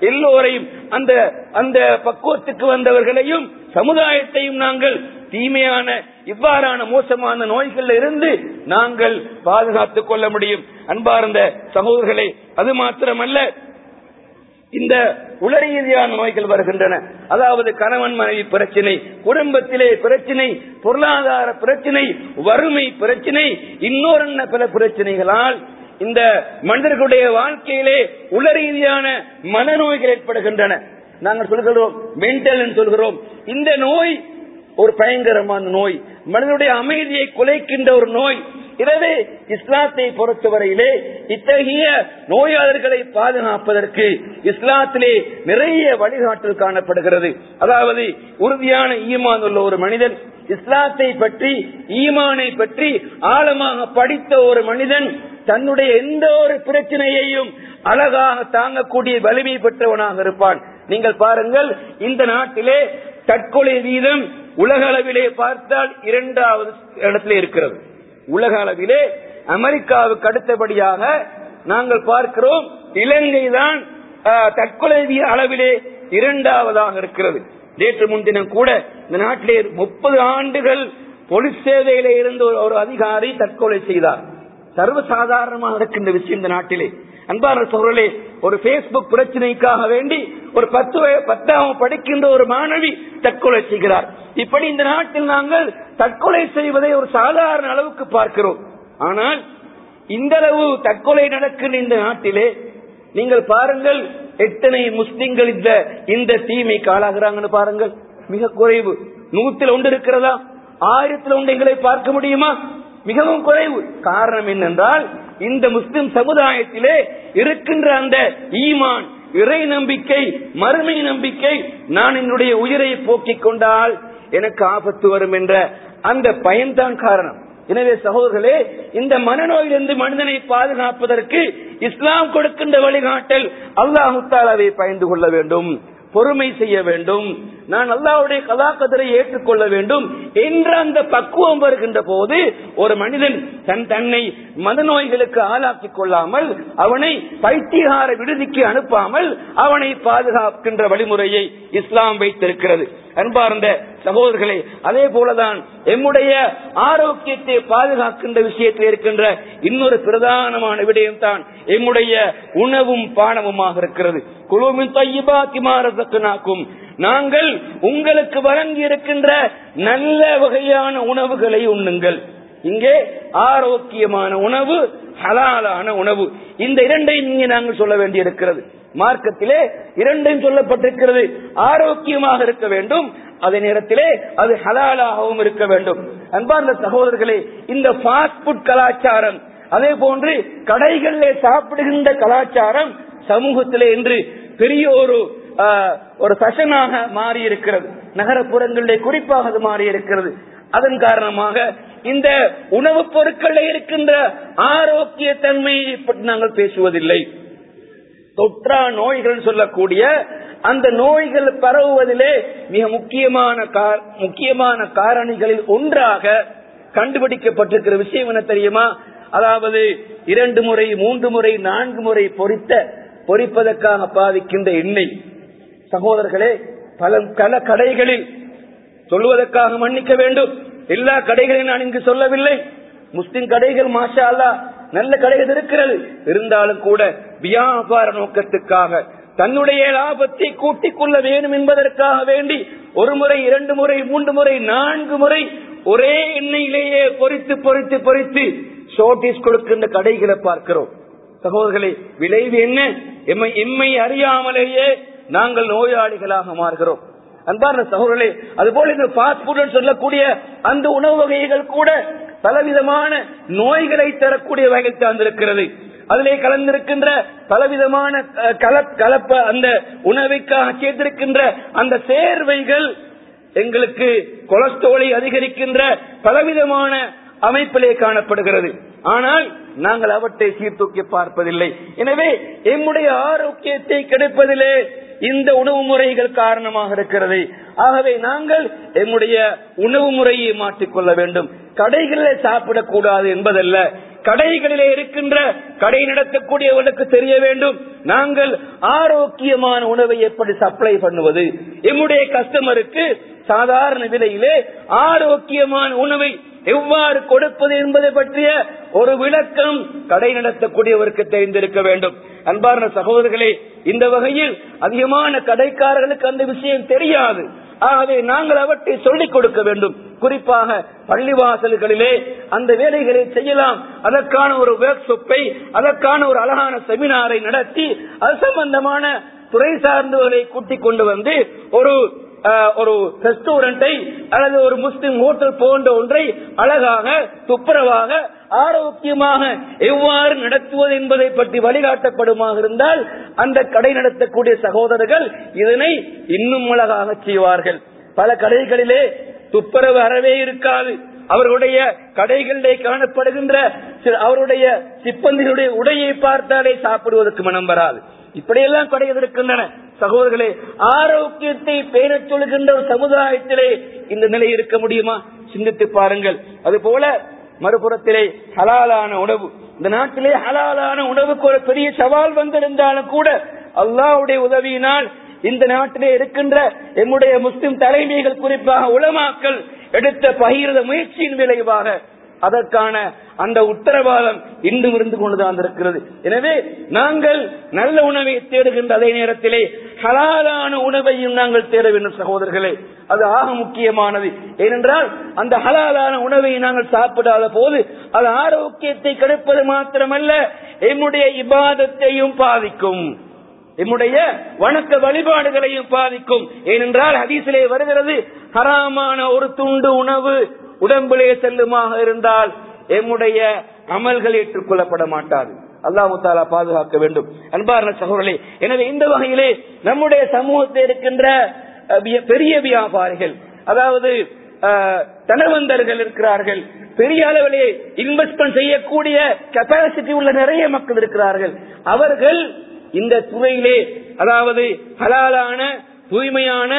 எல்லோரையும் அந்த அந்த பக்குவத்துக்கு வந்தவர்களையும் சமுதாயத்தையும் நாங்கள் தீமையான இவ்வாறான மோசமான நோய்கள் இருந்து நாங்கள் பாதுகாத்துக் கொள்ள முடியும். அன்பார்ந்த சகோதரர்களே அது மாத்திரமல்ல இந்த உளரீதியான நோய்கள் வருகின்றன. அதாவது கணவன் மனைவி பிரச்சனை குடும்பத்திலே பிரச்சனை பொருளாதார பிரச்சனை வறுமை பிரச்சனை இன்னொரு பல பிரச்சனைகளால் இந்த மனிதர்களுடைய வாழ்க்கையிலே உளரீதியான மனநோய்கள் ஏற்படுகின்றன. நாங்கள் சொல்கிறோம் மென்டல் சொல்கிறோம். இந்த நோய் ஒரு பயங்கரமான நோய். மனிதனுடைய அமைதியை குலைக்கின்ற ஒரு நோய். எனவே இஸ்லாத்தை பொறுத்தவரையிலே இத்தகைய நோயாளர்களை பாதுகாப்பதற்கு இஸ்லாத்திலே நிறைய வழிகாட்டல் காணப்படுகிறது. அதாவது உறுதியான ஈமான் உள்ள ஒரு மனிதன் இஸ்லாத்தை பற்றி ஈமானை பற்றி ஆழமாக படித்த ஒரு மனிதன் தன்னுடைய எந்த ஒரு பிரச்சனையையும் அழகாக தாங்கக்கூடிய வலிமை பெற்றவனாக இருப்பான். நீங்கள் பாருங்கள் இந்த நாட்டிலே தற்கொலை வீதம் உலக அளவிலே பார்த்தால் இரண்டாவது இடத்திலே இருக்கிறது. உலக அளவிலே அமெரிக்காவுக்கு அடுத்தபடியாக நாங்கள் பார்க்கிறோம் இலங்கை தான் தற்கொலை வீத அளவிலே இரண்டாவதாக இருக்கிறது. நேற்று முன்தினம் கூட இந்த நாட்டிலே முப்பது ஆண்டுகள் பொலிஸ் சேவையில இருந்த ஒரு- ஒரு அதிகாரி தற்கொலை செய்தார். சர்வசாதாரணமாக நடக்கின்ற விஷயம் இந்த நாட்டிலே. அன்பான சோழலே ஒரு பேஸ்புக் பிரச்சனைக்காக வேண்டி ஒரு பத்து வய- பத்தாம் படிக்கின்ற ஒரு மாணவி தற்கொலை செய்கிறார். இப்படி இந்த நாட்டில் நாங்கள் தற்கொலை செய்வதை ஒரு சாதாரண அளவுக்கு பார்க்கிறோம். ஆனால் இந்த அளவு தற்கொலை நடக்கின்ற இந்த நாட்டிலே நீங்கள் பாருங்கள் எத்தனை முஸ்லிம்கள் இந்த இந்த தீமைக்கு ஆளாகிறாங்கன்னு பாருங்கள். மிக குறைவு. நூத்துல ஒன்று இருக்கிறதா? ஆயிரத்துல ஒன்று எங்களை பார்க்க முடியுமா? மிகவும் குறைவு. காரணம் என்னென்றால் இந்த முஸ்லிம் சமுதாயத்திலே இருக்கின்ற அந்த ஈமான் இறை நம்பிக்கை மறுமை நம்பிக்கை நான் என்னுடைய உயிரை போக்கிக் கொண்டால் எனக்கு ஆபத்து வரும் என்ற அந்த பயன்தான் காரணம். எனவே சகோதரர்களே இந்த மனநோயிலிருந்து மனிதனை பாதுகாப்பதற்கு இஸ்லாம் கொடுக்கின்ற வழிகாட்டல் அல்லாஹு தாலாவை பயந்து கொள்ள வேண்டும் பொறுமை செய்ய வேண்டும். நான் அல்லாவுடைய கதாக்கதரை ஏற்றுக்கொள்ள வேண்டும் என்ற அந்த பக்குவம் வருகின்ற போது ஒரு மனிதன் தன் தன்னை மனநோய்களுக்கு ஆளாக்கிக் கொள்ளாமல் அவனை பைத்தியகார விடுதிக்கு அனுப்பாமல் அவனை பாதுகாக்கின்ற வழிமுறையை இஸ்லாம் வைத்திருக்கிறது. அன்பார்ந்த சகோதரர்களே அதே போலதான் எம்முடைய ஆரோக்கியத்தை பாதுகாக்கின்ற விஷயத்தில் இருக்கின்ற இன்னொரு பிரதானமான விடயம் தான் எம்முடைய உணவும் பானமுமாக இருக்கிறது. குழுவின் தையபாத்திமாரசக்கனாக்கும் நாங்கள் உங்களுக்கு வழங்கி இருக்கின்ற நல்ல வகையான உணவுகளை உண்ணுங்கள். இங்கே ஆரோக்கியமான உணவு ஹலாலான உணவு. இந்த இரண்டையும் இங்கே நாங்கள் சொல்ல வேண்டியிருக்கிறது. மார்க்கத்திலே இரண்டையும் சொல்லப்பட்டிருக்கிறது. ஆரோக்கியமாக இருக்க வேண்டும். அதே நேரத்திலே அது ஹலாலாகவும் இருக்க வேண்டும். அன்பார்ந்த சகோதரர்களே இந்த பாஸ்ட் புட் கலாச்சாரம் அதே போன்று கடைகளிலே சாப்பிடுகின்ற கலாச்சாரம் சமூகத்திலே இன்று பெரிய ஒரு ஒரு சசனாக மாறி இருக்கிறது நகரப்புறங்களிலே குறிப்பாக அது மாறி இருக்கிறது அதன் காரணமாக இந்த உணவுப் பொருட்களில் இருக்கின்ற ஆரோக்கிய தன்மையை பற்றி நாங்கள் பேசுவதில்லை. தொற்றா நோய்கள் சொல்லக்கூடிய அந்த நோய்கள் பரவுவதிலே மிக முக்கியமான முக்கியமான காரணிகளில் ஒன்றாக கண்டுபிடிக்கப்பட்டிருக்கிற விஷயம் என்ன தெரியுமா? அதாவது இரண்டு முறை மூன்று முறை நான்கு முறை பொறித்த பொறிப்பதற்காக பாதிக்கின்ற எண்ணெய். சகோதரர்களே பல பல கடைகளில் சொல்லுவதற்காக மன்னிக்க வேண்டும். எல்லா கடைகளையும் நான் இங்கு சொல்லவில்லை. முஸ்லிம் கடைகள் மாஷா அல்லா நல்ல கடைகள் இருக்கிறது? இருந்தாலும் கூட வியாபார நோக்கத்துக்காக தன்னுடைய லாபத்தை கூட்டிக் கொள்ள வேண்டும் என்பதற்காக வேண்டி ஒரு முறை இரண்டு முறை மூன்று முறை நான்கு முறை ஒரே எண்ணெயிலேயே பொறித்து பொறித்து பொறித்து ஷோட்டிஸ் கொடுக்கின்ற கடைகளை பார்க்கிறோம். சகோதரர்களே விளைவு என்ன? எம்மை எம்மை அறியாமலேயே நாங்கள் நோயாளிகளாக மாறுகிறோம். அன்பார்ந்த சகோதரர்களே அதுபோல இந்த பாஸ்ட் ஃபுட் சொல்லக்கூடிய அந்த உணவு வகைகள் கூட பலவிதமான நோய்களை தரக்கூடிய வகை சார்ந்திருக்கிறது. அதிலே கலந்திருக்கின்ற பலவிதமான கலப்ப அந்த உணவைக்காக சேர்த்திருக்கின்ற அந்த சேர்வைகள் எங்களுக்கு கொலஸ்ட்ரோலை அதிகரிக்கின்ற பலவிதமான அமைப்பிலே காணப்படுகிறது. ஆனால் நாங்கள் அவற்றை சீர்தூக்கி பார்ப்பதில்லை. எனவே எம்முடைய ஆரோக்கியத்தை கெடுப்பதிலே இந்த உணவு முறைகள் காரணமாக இருக்கிறது. ஆகவே நாங்கள் எங்களுடைய உணவு முறையை மாற்றிக்கொள்ள வேண்டும். கடைகளில் சாப்பிடக்கூடாது என்பதல்ல. கடைகளிலே இருக்கின்ற கடை நடத்தக்கூடியவர்களுக்கு தெரிய வேண்டும். நாங்கள் ஆரோக்கியமான உணவை எப்படி சப்ளை பண்ணுவது? எம்முடைய கஸ்டமருக்கு சாதாரண விலையிலே ஆரோக்கியமான உணவை எவ்வாறு கொடுப்பது என்பதை பற்றிய ஒரு விளக்கம் கடை நடத்தக்கூடியவருக்கு தெரிந்திருக்க வேண்டும். அன்பார்ந்த சகோதரர்களே இந்த வகையில் அதிகமான கடைக்காரர்களுக்கு அந்த விஷயம் தெரியாது. ஆகவே நாங்கள் அவற்றை சொல்லிக் கொடுக்க வேண்டும். குறிப்பாக பள்ளிவாசல்களிலே அந்த வேலைகளை செய்யலாம். அதற்கான ஒரு ஒர்க் ஷாப்பை அதற்கான ஒரு அழகான செமினாரை நடத்தி அது சம்பந்தமான துறை சார்ந்தவர்களை கூட்டிக் கொண்டு வந்து ஒரு ஒரு ரெஸ்டாரண்டை அல்லது ஒரு முஸ்லிம் ஹோட்டல் போன்ற ஒன்றை அழகாக துப்புரவாக ஆரோக்கியமாக எவ்வாறு நடத்துவது என்பதை பற்றி வழிகாட்டப்படுமாக இருந்தால் அந்த கடை நடத்தக்கூடிய சகோதரர்கள் இதனை இன்னும் அழகாக செய்வார்கள். பல கடைகளிலே துப்புரவு அறவே இருக்காது. அவர்களுடைய கடைகளிலே காணப்படுகின்ற அவருடைய சிப்பந்திகளுடைய உடையை பார்த்தாலே சாப்பிடுவதற்கு மனம் வராது. இப்படியெல்லாம் கடைகள் இருக்கின்றன. சகோதரர்களே ஆரோக்கியத்தை பேணச் சொல்கின்ற ஒரு சமுதாயத்திலே இந்த நிலை இருக்க முடியுமா? சிந்தித்து பாருங்கள். அது போல மறுபுறத்திலே ஹலாலான உணவு. இந்த நாட்டிலே ஹலாலான உணவுக்கு ஒரு பெரிய சவால் வந்திருந்தாலும் கூட அல்லாவுடைய உதவியினால் இந்த நாட்டிலே இருக்கின்ற எம்முடைய முஸ்லிம் தலைமைகள் குறிப்பாக உலமாக்கள் எடுத்த பகிர்ந்த முயற்சியின் விளைவாக அதற்கான அந்த உத்தரவாதம் இன்னும் இருந்து கொண்டுதான் இருக்கிறது. எனவே நாங்கள் நல்ல உணவை தேடுகின்ற அதே நேரத்திலே ஹலாலான உணவையும் நாங்கள் தேட வேண்டும் சகோதரர்களே. அது ஆக முக்கியமானது. ஏனென்றால் அந்த ஹலாலான உணவை நாங்கள் சாப்பிடாத போது அது ஆரோக்கியத்தை கெடுப்பது மாத்திரமல்ல எம்முடைய இபாதத்தையும் பாதிக்கும். எம்முடைய வணக்க வழிபாடுகளையும் பாதிக்கும். ஏனென்றால் ஹதீசிலே வருகிறது ஹராமான ஒரு துண்டு உணவு உடம்பிலே செல்லுமாக இருந்தால் எம்முடைய அமல்கள் ஏற்றுக்கொள்ளப்பட மாட்டாது. அல்லாஹு தாலா பாதுகாக்க வேண்டும். அன்பார்ந்த சகோதரே எனவே இந்த வகையிலே நம்முடைய சமூகத்தில் இருக்கின்ற விய- பெரிய வியாபாரிகள் அதாவது தனவந்தர்கள் இருக்கிறார்கள் பெரிய அளவிலே இன்வெஸ்ட்மெண்ட் செய்யக்கூடிய கெப்பாசிட்டி உள்ள நிறைய மக்கள் இருக்கிறார்கள் அவர்கள் இந்த துறையிலே அதாவது ஹலாலான தூய்மையான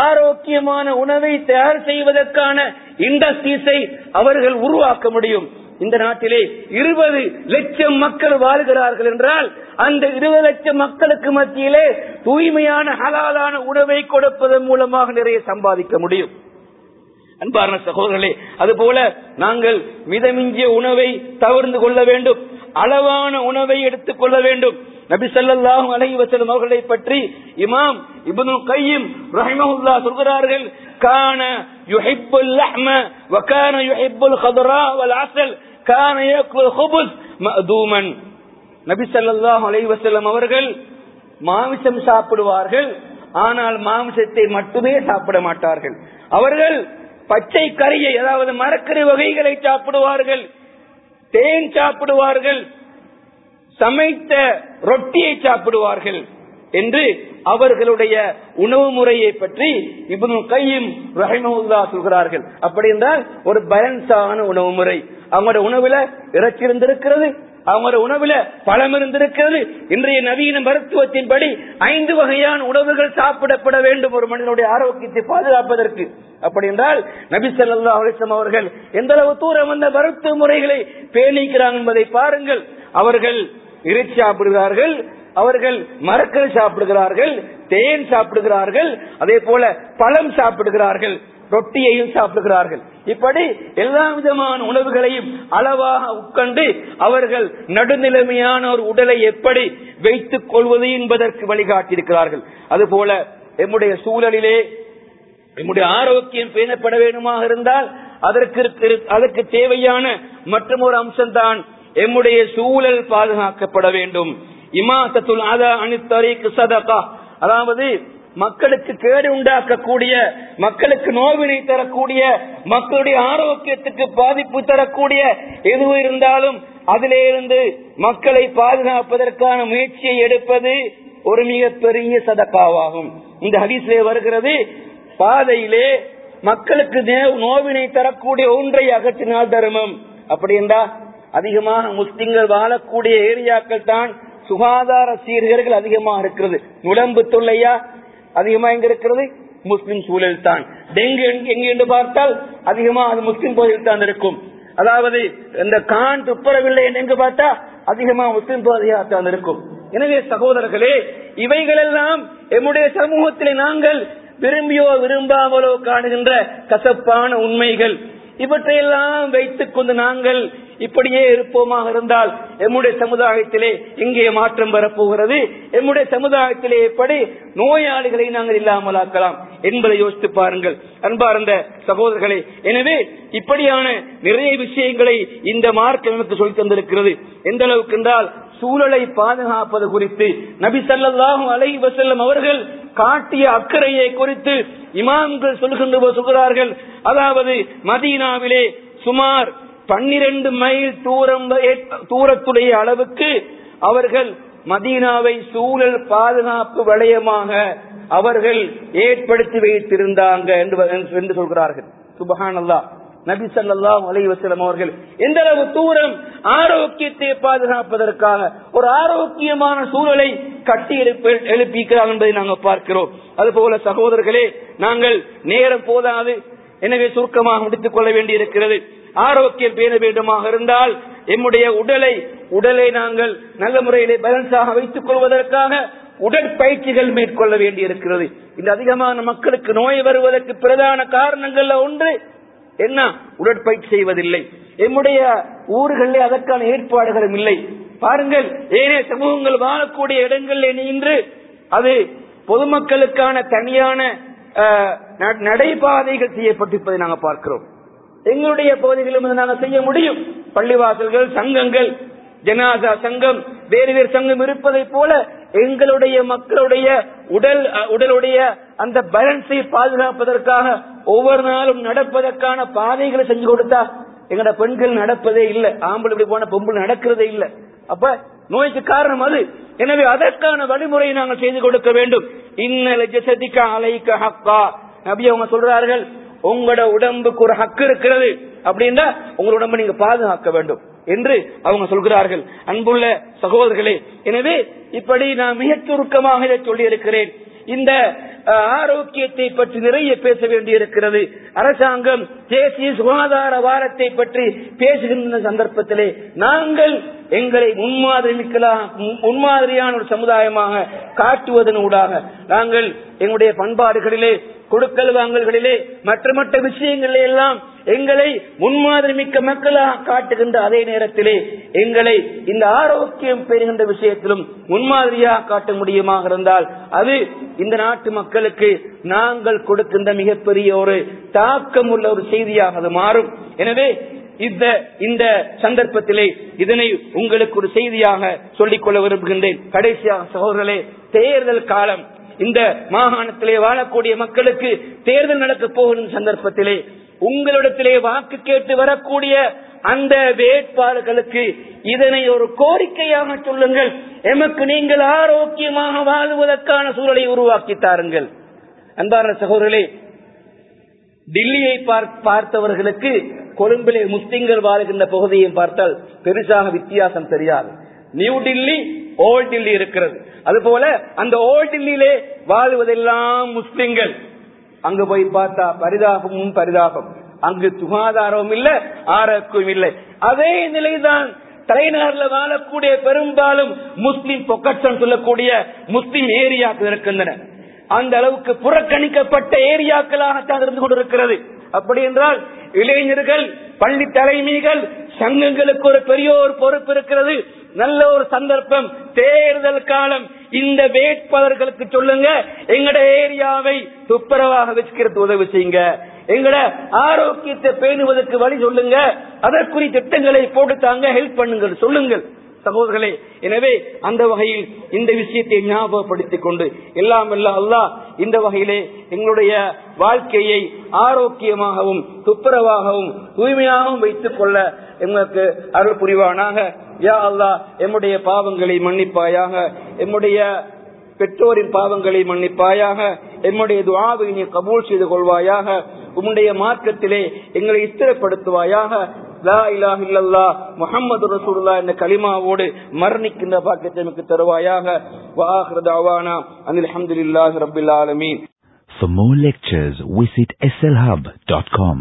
ஆரோக்கியமான உணவை தயார் செய்வதற்கான இண்டஸ்ட்ரீஸை அவர்கள் உருவாக்க முடியும். இந்த நாட்டிலே இருபது லட்சம் மக்கள் வாழ்கிறார்கள் என்றால் அந்த இருபது லட்சம் மக்களுக்கு மத்தியிலே தூய்மையான ஹலாலான உணவை கொடுப்பதன் மூலமாக நிறைய சம்பாதிக்க முடியும். அன்பார்ந்த சகோதரர்களே அதுபோல நாங்கள் மிதமிஞ்சிய உணவை தவிர்த்து கொள்ள வேண்டும். அளவான உணவை எடுத்துக் கொள்ள வேண்டும். நபி ஸல்லல்லாஹு அலைஹி வஸல்லம் அவர்களை பற்றி இமாம் இப்னு கையும் ரஹிமஹுல்லா சொல்கிறார்கள் காண யுஹிப்புல் லஹ்ம வ கான யுஹிப்புல் خضرா வல் அஸல் கான யாக்குல் خبز மஅதூமன் நபி ஸல்லல்லாஹு அலைஹி வஸல்லம் அவர்கள் மாமிசம் சாப்பிடுவார்கள் ஆனால் மாமிசத்தை மட்டுமே சாப்பிட மாட்டார்கள் அவர்கள் பச்சை கறியை அதாவது மரக்கறி வகைகளை சாப்பிடுவார்கள் தேன் சாப்பிடுவார்கள் சமைத்த ரொட்டியை சாப்பிடுவார்கள் என்று அவர்களுடைய உணவு முறையை பற்றி இப்னு கையும் ரஹிமஹுல்லா சொல்கிறார்கள். அப்படி என்றால் ஒரு பேலன்ஸான உணவு முறை. அவங்களோட உணவுல இறைச்சி இருந்திருக்கிறது அவங்களோட உணவுல பழம் இருந்திருக்கிறது. இன்றைய நவீன மருத்துவத்தின்படி ஐந்து வகையான உணவுகள் சாப்பிடப்பட வேண்டும் ஒரு மனிதனுடைய ஆரோக்கியத்தை பாதுகாப்பதற்கு. அப்படி என்றால் நபி ஸல்லல்லாஹு அவர்கள் எந்த அளவு தூரம் அந்த மருத்துவ முறைகளை பேணிக்கிறாங்க என்பதை பாருங்கள். அவர்கள் இறைச்சி சாப்பிடுகிறார்கள் அவர்கள் மரக்கறி சாப்பிடுகிறார்கள் தேன் சாப்பிடுகிறார்கள் அதே போல பழம் சாப்பிடுகிறார்கள் ரொட்டியையும் சாப்பிடுகிறார்கள். இப்படி எல்லா விதமான உணவுகளையும் அளவாக உட்கொண்டு அவர்கள் நடுநிலைமையான ஒரு உடலை எப்படி வைத்துக் கொள்வது என்பதற்கு வழிகாட்டியிருக்கிறார்கள். அதுபோல எம்முடைய சூழலிலே நம்முடைய ஆரோக்கியம் பேணப்பட வேண்டுமாக இருந்தால் அதற்கு அதற்கு தேவையான மற்றும் ஒரு அம்சம்தான் எம்முடைய சூழல் பாதுகாக்கப்பட வேண்டும். இமாசத்துல் அதா அணித்தரிக்கு சதகா. அதாவது மக்களுக்கு கேடு உண்டாக்கக்கூடிய மக்களுக்கு நோவினை தரக்கூடிய மக்களுடைய ஆரோக்கியத்துக்கு பாதிப்பு தரக்கூடிய எது இருந்தாலும் அதிலே இருந்து மக்களை பாதுகாப்பதற்கான முயற்சியை எடுப்பது ஒரு மிகப்பெரிய சதக்காவாகும் இந்த ஹதீஸிலே வருகிறது பாதையிலே மக்களுக்கு நோவினை தரக்கூடிய ஒன்றை அகற்றினால் தர்மம். அப்படி என்றா அதிகமான முஸ்லிம்கள் வாழக்கூடிய ஏரியாக்கள் தான் சுகாதார சீர்கேடுகள் அதிகமாக இருக்கிறது. உடம்பு தொல்லையா அதிகமா எங்க இருக்கிறது? முஸ்லிம் சூழல் தான் டெங்கு எங்க- என்று பார்த்தால் அதிகமா அது முஸ்லிம் பகுதியில் தான் இருக்கும். அதாவது இந்த கான் துப்புரவில்லை என்று எங்க பார்த்தா அதிகமா முஸ்லிம் பகுதியாக தான் இருக்கும். எனவே சகோதரர்களே இவைகளெல்லாம் எம்முடைய சமூகத்திலே நாங்கள் விரும்பியோ விரும்பாமலோ காணுகின்ற கசப்பான உண்மைகள். இவற்றையெல்லாம் வைத்துக் கொண்டு நாங்கள் இப்படியே இருப்போமாக இருந்தால் எம்முடைய சமுதாயத்திலே இங்கே மாற்றம் வரப்போகிறது? எம்முடைய சமுதாயத்திலே எப்படி நோயாளிகளை நாங்கள் இல்லாமலாக்கலாம் என்பதை யோசித்து பாருங்கள். அன்பார்ந்த சகோதரர்களே எனவே இப்படியான நிறைய விஷயங்களை இந்த மார்க்கம் எனக்கு சொல்லி தந்திருக்கிறது. எந்த அளவுக்கு என்றால் சூழலை பாதுகாப்பது குறித்து நபி ஸல்லல்லாஹு அலை வசல்லம் அவர்கள் காட்டிய அக்கறையை குறித்து இமாம்கள் சொல்கின்ற சொல்கிறார்கள். அதாவது மதீனாவிலே சுமார் பன்னிரண்டு மைல் தூரம் தூரத்துடைய அளவுக்கு அவர்கள் மதீனாவை சூழல் பாதுகாப்பு வளையமாக அவர்கள் ஏற்படுத்தி வைத்திருந்தாங்க என்று என்று சொல்கிறார்கள். சுபஹானல்லாஹ் நபி ஸல்லல்லாஹு அலைஹி அவர்கள் எந்த அளவு தூரம் ஆரோக்கியத்தை பாதுகாப்பதற்காக ஒரு ஆரோக்கியமான சூழலை கட்டி எழுப்பி எழுப்பிக்கிறார் என்பதை நாங்கள் பார்க்கிறோம். அதுபோல சகோதரர்களே நாங்கள் நேரம் போதாது. எனவே சுருக்கமாக முடித்துக் கொள்ள வேண்டியிருக்கிறது. ஆரோக்கியம் பேண வேண்டுமாக இருந்தால் எம்முடைய உடலை உடலை நாங்கள் நல்ல முறையிலே பேலன்ஸாக வைத்துக் கொள்வதற்காக உடற்பயிற்சிகள் மேற்கொள்ள வேண்டியிருக்கிறது. இந்த அதிகமான மக்களுக்கு நோய் வருவதற்கு பிரதான காரணங்கள்ல ஒன்று என்ன? உடற்பயிற்சி செய்வதில்லை. எம்முடைய ஊர்களில் அதற்கான ஏற்பாடுகளும் இல்லை. பாருங்கள் ஏனைய சமூகங்கள் வாழக்கூடிய இடங்களில் இன்று அது பொதுமக்களுக்கான தனியான ந- நடைபாதைகள் செய்யப்பட்டிருப்பதை நாங்கள் பார்க்கிறோம். எங்களுடைய பகுதிகளிலும் நாங்கள் செய்ய முடியும். பள்ளிவாசல்கள் சங்கங்கள் ஜனாசா சங்கம் வேறு வேறு சங்கம் இருப்பதைப் போல எங்களுடைய மக்களுடைய உடல் உடலுடைய அந்த பேலன்ஸை பாதுகாப்பதற்காக ஒவ்வொரு நாளும் நடப்பதற்கான பாதைகளை செஞ்சு கொடுத்தா எங்கட பெண்கள் நடப்பதே இல்லை. ஆம்பளை இப்படி போன பொம்பளை நடக்கிறதே இல்லை. அப்ப நோய்க்கு காரணம் அது. எனவே அதற்கான வழிமுறையை நாங்கள் செய்து கொடுக்க வேண்டும். இன்னல ஜசதிக்க அலைக்க ஹக்கா. நபி அவங்க சொல்றார்கள் உங்களோட உடம்புக்கு ஒரு ஹக்கு இருக்கிறது அப்படின்னா உங்களோட உடம்பை நீங்க பாதுகாக்க வேண்டும் என்று அவங்க சொல்கிறார்கள். அன்புள்ள சகோதரர்களே எனவே இப்படி நான் மிக சுருக்கமாக இதை இந்த ஆரோக்கியத்தை பற்றி நிறைய பேச வேண்டியிருக்கிறது. அரசாங்கம் தேசிய சுகாதார வாரத்தை பற்றி பேசுகின்ற சந்தர்ப்பத்திலே நாங்கள் எங்களை முன்மாதிரி மிக்கலாம் முன்மாதிரியான ஒரு சமுதாயமாக காட்டுவதன் ஊடாக நாங்கள் எங்களுடைய பண்பாடுகளிலே கொடுக்கல் வாங்கல்களிலே மற்ற மற்ற விஷயங்களிலே எல்லாம் எங்களை முன்மாதிரி மிக்க மக்களாக காட்டுகின்ற அதே நேரத்திலே எங்களை இந்த ஆரோக்கியம் பெறுகின்ற விஷயத்திலும் முன்மாதிரியாக காட்ட முடியுமாக இருந்தால் அது இந்த நாட்டு மக்களுக்கு நாங்கள் கொடுக்கின்ற மிகப்பெரிய ஒரு தாக்கம் உள்ள ஒரு செய்தியாக அது மாறும். எனவே இந்த இந்த சந்தர்ப்பத்திலே இதனை உங்களுக்கு ஒரு செய்தியாக சொல்லிக் கொள்ள விரும்புகின்றேன். கடைசியாக சகோதரர்களே தேர்தல் காலம் இந்த மாகாணத்திலே வாழக்கூடிய மக்களுக்கு தேர்தல் நடக்க போகிற சந்தர்ப்பத்திலே உங்களிடத்திலே வாக்கு கேட்டு வரக்கூடிய அந்த வேட்பாளர்களுக்கு இதனை ஒரு கோரிக்கையாக சொல்லுங்கள். எமக்கு நீங்கள் ஆரோக்கியமாக வாழுவதற்கான சூழலை உருவாக்கி தாருங்கள். அன்பான சகோதரர்களே டில்லியை பார்- பார்த்தவர்களுக்கு கொழும்பிலே முஸ்லிம்கள் வாழ்கின்ற பகுதியை பார்த்தால் பெருசாக வித்தியாசம் தெரியாது. நியூ டில்லி ஓல்ட் டில்லி இருக்கிறது. அது போல அந்த ஓல்ட் டில்லியிலே வாழ்வதெல்லாம் முஸ்லிம்கள். அங்கு போய் பார்த்தா பரிதாபமும் பரிதாபம். அங்கு சுகாதாரமும் இல்ல ஆரோக்கியம் இல்லை. அதே நிலைதான் தலைநகர்ல வாழக்கூடிய பெரும்பாலும் முஸ்லிம் பொக்கட்சன் சொல்லக்கூடிய முஸ்லிம் ஏரியாக்கள் இருக்கின்றன. அந்த அளவுக்கு புறக்கணிக்கப்பட்ட ஏரியாக்களாகத்தான் இருந்து கொண்டிருக்கிறது. அப்படி என்றால் இளைஞர்கள் பள்ளி தலைமைகள் சங்கங்களுக்கு ஒரு பெரிய ஒரு பொறுப்பு இருக்கிறது. நல்ல ஒரு சந்தர்ப்பம் தேர்தல் காலம். இந்த வேட்பாளர்களுக்கு சொல்லுங்க எங்கட ஏரியாவை துப்புரவாக வச்சுக்கிறது உதவி செய்யுங்க. எங்கட ஆரோக்கியத்தை பேணுவதற்கு வழி சொல்லுங்க. அதற்குரிய திட்டங்களை போட்டு தாங்க ஹெல்ப் பண்ணுங்கள் சொல்லுங்கள். சகோதரர்களே எனவே அந்த வகையில் இந்த விஷயத்தை ஞாபகப்படுத்திக் கொண்டு எல்லாம் எல்லாம் அல்லாஹ் இந்த வகையிலே எங்களுடைய வாழ்க்கையை ஆரோக்கியமாகவும் துப்புரவாகவும் தூய்மையாகவும் வைத்துக் கொள்ள எங்களுக்கு அருள் புரிவானாக. யா அல்லாஹ் எம்முடைய பாவங்களை மன்னிப்பாயாக. எம்முடைய பெற்றோரின் பாவங்களை மன்னிப்பாயாக. எம்முடைய துவாவை நீ கபூல் செய்து கொள்வாயாக. உம்முடைய மார்க்கத்திலே எங்களை ஸ்திரப்படுத்துவாயாக. லா இலாஹ இல்லல்லா முஹம்மது ரசூலுல்லாஹ் என்ற கலிமாவோடு மரணிக்கின்ற பாக்கியத்தை எனக்கு தருவாயாக வாஹிரு தஅவானா அனில் ஹம்துலில்லாஹி ரப்பில் ஆலமீன் For more lectures, visit slhub.com.